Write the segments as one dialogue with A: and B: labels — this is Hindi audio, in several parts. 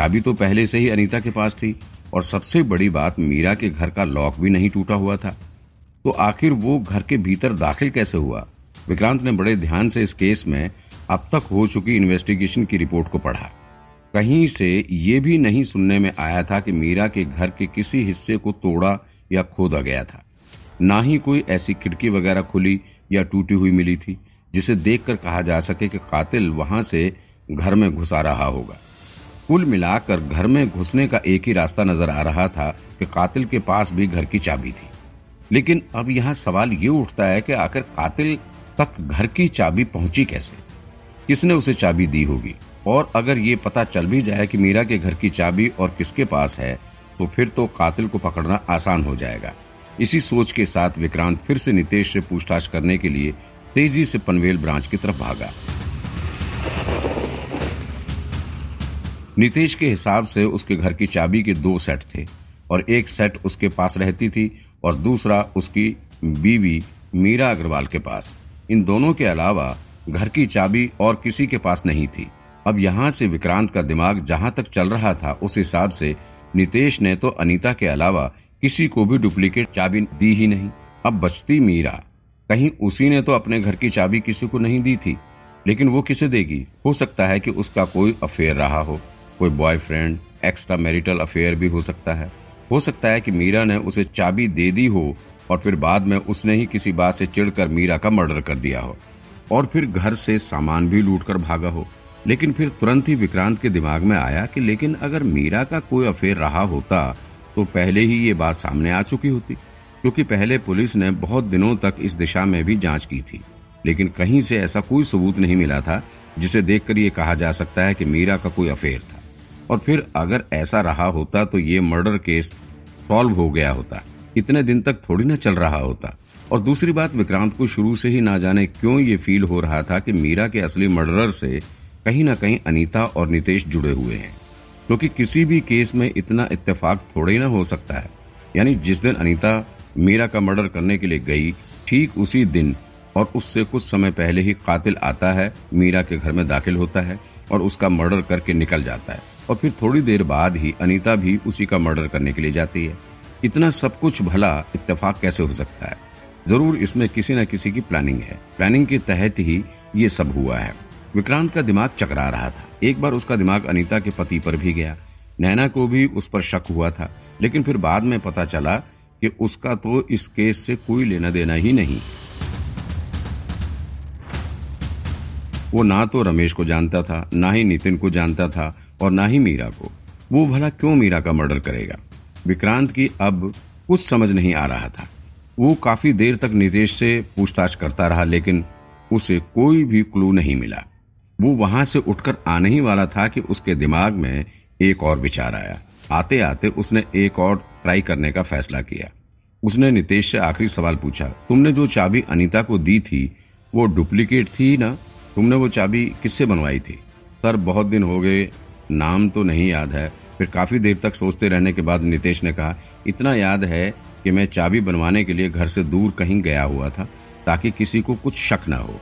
A: चाबी तो पहले से ही अनीता के पास थी और सबसे बड़ी बात, मीरा के घर का लॉक भी नहीं टूटा हुआ था। तो आखिर वो घर के भीतर दाखिल कैसे हुआ? विक्रांत ने बड़े ध्यान से इस केस में अब तक हो चुकी इन्वेस्टिगेशन की रिपोर्ट को पढ़ा। कहीं से ये भी नहीं सुनने में आया था कि मीरा के घर के किसी हिस्से को तोड़ा या खोदा गया था। ना ही कोई ऐसी खिड़की वगैरह खुली या टूटी हुई मिली थी, जिसे देखकर कहा जा सके कि कातिल वहाँ से घर में घुसा रहा होगा। कुल मिलाकर घर में घुसने का एक ही रास्ता नज़र आ रहा था कि कातिल के पास भी घर की चाबी थी। लेकिन अब यहाँ सवाल ये उठता है कि आखिर कातिल तक घर की चाबी पहुँची कैसे? किसने उसे चाबी दी होगी? और अगर ये पता चल भी जाए कि मीरा के घर की चाबी और किसके पास है तो फिर तो कातिल को पकड़ना आसान हो जाएगा। इसी सोच के साथ विक्रांत फिर से नितेश से पूछताछ करने के लिए तेज़ी से पनवेल ब्रांच की तरफ़ भागा। नितेश के हिसाब से उसके घर की चाबी के दो सेट थे और एक सेट उसके पास रहती थी और दूसरा उसकी बीवी मीरा अग्रवाल के पास। इन दोनों के अलावा घर की चाबी और किसी के पास नहीं थी। अब यहाँ से विक्रांत का दिमाग जहाँ तक चल रहा था उस हिसाब से नितेश ने तो अनीता के अलावा किसी को भी डुप्लीकेट चाबी दी ही नहीं। अब बचती मीरा। कहीं उसी ने तो अपने घर की चाबी किसी को नहीं दी थी, लेकिन वो किसे देगी? हो सकता है कि उसका कोई अफेयर रहा हो। कोई बॉयफ्रेंड एक्स्ट्रा मैरिटल अफेयर भी हो सकता है। हो सकता है कि मीरा ने उसे चाबी दे दी हो और फिर बाद में उसने ही किसी बात से चिढ़कर मीरा का मर्डर कर दिया हो। और फिर घर से सामान भी लूट कर भागा हो। लेकिन फिर तुरंत ही विक्रांत के दिमाग में आया कि लेकिन अगर मीरा का कोई अफेयर रहा होता तो पहले ही ये बात सामने आ चुकी होती, क्योंकि पहले पुलिस ने बहुत दिनों तक इस दिशा में भी जाँच की थी। लेकिन कहीं से ऐसा कोई सबूत नहीं मिला था, जिसे देखकर ये कहा जा सकता है कि मीरा का कोई अफेयर था। और फिर अगर ऐसा रहा होता तो ये मर्डर केस सॉल्व हो गया होता। इतने दिन तक थोड़ी ना चल रहा होता। और दूसरी बात, विक्रांत को शुरू से ही ना जाने क्यों ये फील हो रहा था कि मीरा के असली मर्डरर से कहीं ना कहीं अनीता और नितेश जुड़े हुए हैं। क्योंकि तो किसी भी केस में इतना इत्तेफाक थोड़े ना हो सकता है। यानी जिस दिन अनीता मीरा का मर्डर करने के लिए गई, ठीक उसी दिन और उससे कुछ समय पहले ही कातिल आता है, मीरा के घर में दाखिल होता है और उसका मर्डर करके निकल जाता है। और फिर थोड़ी देर बाद ही अनीता भी उसी का मर्डर करने के लिए जाती है। इतना सब कुछ भला इत्तेफाक कैसे हो सकता है? ज़रूर इसमें किसी न किसी की प्लानिंग है। प्लानिंग के तहत ही ये सब हुआ है। विक्रांत का दिमाग चकरा रहा था। एक बार उसका दिमाग अनीता के पति पर भी गया। नैना को भी उस पर शक हुआ था। लेकिन फिर बाद में पता चला कि उसका तो इस केस से कोई लेना देना ही नहीं। वो ना तो रमेश को जानता था, ना ही नितिन को जानता था और ना ही मीरा को। वो भला क्यों मीरा का मर्डर करेगा? विक्रांत की अब कुछ समझ नहीं आ रहा था। वो काफ़ी देर तक नितेश से पूछताछ करता रहा, लेकिन उसे कोई भी क्लू नहीं मिला। वो वहाँ से उठकर आने ही वाला था कि उसके दिमाग में एक और विचार आया। आते आते उसने एक और ट्राई करने का फैसला किया। उसने नितेश से आखिरी सवाल पूछा, तुमने जो चाबी अनीता को दी थी, वो डुप्लीकेट थी ना? तुमने वो चाबी किससे बनवाई थी? सर, बहुत दिन हो गए नाम तो नहीं याद है। फिर काफ़ी देर तक सोचते रहने के बाद नितेश ने कहा, इतना याद है कि मैं चाबी बनवाने के लिए घर से दूर कहीं गया हुआ था, ताकि किसी को कुछ शक न हो।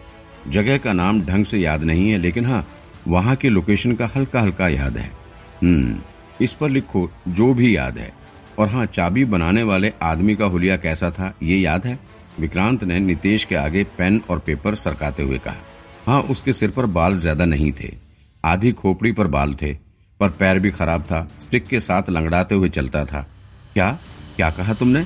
A: जगह का नाम ढंग से याद नहीं है, लेकिन हाँ वहाँ के लोकेशन का हल्का हल्का याद है। हम्म इस पर लिखो, जो भी याद है। और हाँ चाबी बनाने वाले आदमी का हुलिया कैसा था, ये याद है? विक्रांत ने नितेश के आगे पेन और पेपर सरकाते हुए कहा। हाँ उसके सिर पर बाल ज़्यादा नहीं थे। आधी खोपड़ी पर बाल थे, पर पैर भी खराब था, स्टिक के साथ लंगड़ाते हुए चलता था। क्या? क्या कहा तुमने?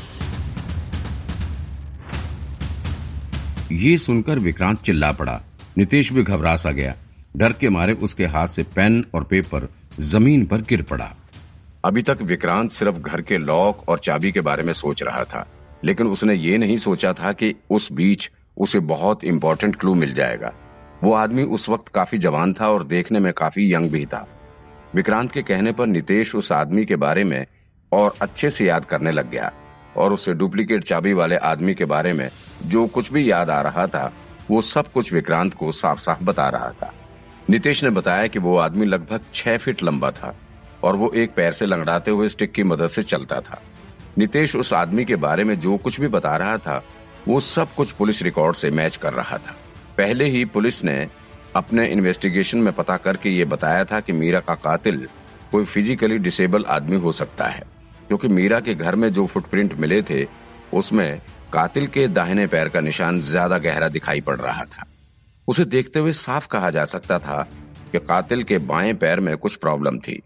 A: ये सुनकर विक्रांत चिल्ला पड़ा। नितेश भी घबरा सा गया। डर के मारे उसके हाथ से पेन और पेपर ज़मीन पर गिर पड़ा। अभी तक विक्रांत सिर्फ़ घर के लॉक और चाबी के बारे में सोच रहा था, लेकिन उसने ये नहीं सोचा था कि उस बीच उसे बहुत इम्पोर्टेंट क्लू मिल जाएगा। वो आदमी उस वक्त काफ़ी जवान था और देखने में काफ़ी यंग भी था। विक्रांत के कहने पर नितेश उस आदमी के बारे में और अच्छे से याद करने लग गया और उसे डुप्लीकेट चाबी वाले आदमी के बारे में जो कुछ भी याद आ रहा था, वो सब कुछ विक्रांत को साफ़ साफ़ बता रहा था। नितेश ने बताया कि वो आदमी लगभग छह फीट लंबा था और वो एक पैर से लंगड़ाते हुए स्टिक की मदद से चलता था। नितेश उस आदमी के बारे में जो कुछ भी बता रहा था, वो सब कुछ पुलिस रिकॉर्ड से मैच कर रहा था। पहले ही पुलिस ने अपने इन्वेस्टिगेशन में पता करके ये बताया था कि मीरा का कातिल कोई फिजिकली डिसेबल आदमी हो सकता है। क्योंकि मीरा के घर में जो फुटप्रिंट मिले थे, उसमें कातिल के दाहिने पैर का निशान ज़्यादा गहरा दिखाई पड़ रहा था। उसे देखते हुए साफ़ कहा जा सकता था कि कातिल के बाएँ पैर में कुछ प्रॉब्लम थी।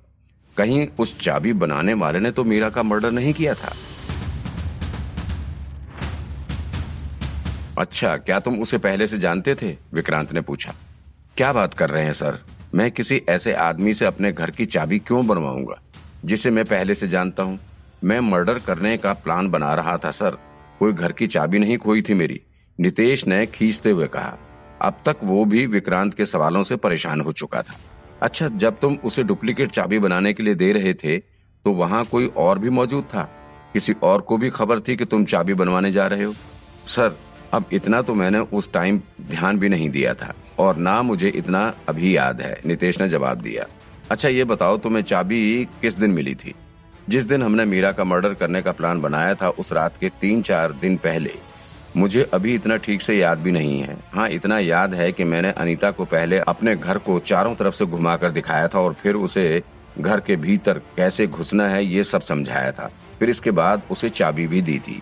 A: कहीं उस चाबी बनाने वाले ने तो मीरा का मर्डर नहीं किया था। अच्छा क्या तुम उसे पहले से जानते थे? विक्रांत ने पूछा। क्या बात कर रहे हैं, सर? मैं किसी ऐसे आदमी से अपने घर की चाबी क्यों बनवाऊँगा, जिसे मैं पहले से जानता हूँ? मैं मर्डर करने का प्लान बना रहा था, सर। कोई घर की चाबी नहीं खोई थी मेरी, नितेश ने खींचते हुए कहा। अब तक वो भी विक्रांत के सवालों से परेशान हो चुका था। अच्छा जब तुम उसे डुप्लीकेट चाबी बनाने के लिए दे रहे थे तो वहाँ कोई और भी मौजूद था? किसी और को भी खबर थी कि तुम चाबी बनवाने जा रहे हो? सर अब इतना तो मैंने उस टाइम ध्यान भी नहीं दिया था, और ना मुझे इतना अभी याद है। नितेश ने जवाब दिया अच्छा ये बताओ, तुम्हें चाबी किस दिन मिली थी? जिस दिन हमने मीरा का मर्डर करने का प्लान बनाया था, उस रात के तीन चार दिन पहले। मुझे अभी इतना ठीक से याद भी नहीं है। हाँ इतना याद है कि मैंने अनीता को पहले अपने घर को चारों तरफ़ से घुमाकर दिखाया था, और फिर उसे घर के भीतर कैसे घुसना है, ये सब समझाया था। फिर इसके बाद उसे चाबी भी दी थी।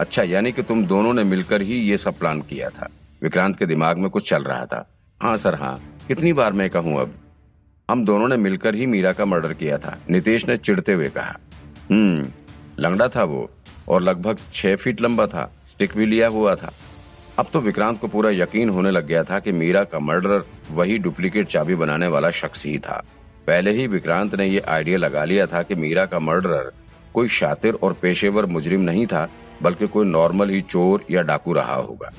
A: अच्छा यानी कि तुम दोनों ने मिलकर ही ये सब प्लान किया था। विक्रांत के दिमाग में कुछ चल रहा था। हाँ सर हाँ। कितनी बार मैं कहूँ अब? हम दोनों ने मिलकर ही मीरा का मर्डर किया था, नितेश ने चिढ़ते हुए कहा। हम्म लंगड़ा था वो, और लगभग छह फीट लंबा था, स्टिक भी लिया हुआ था। अब तो विक्रांत को पूरा यकीन होने लग गया था कि मीरा का मर्डर वही डुप्लीकेट चाबी बनाने वाला शख्स ही था। पहले ही विक्रांत ने ये आइडिया लगा लिया था कि मीरा का मर्डरर कोई शातिर और पेशेवर मुजरिम नहीं था बल्कि कोई नॉर्मल ही चोर या डाकू रहा होगा।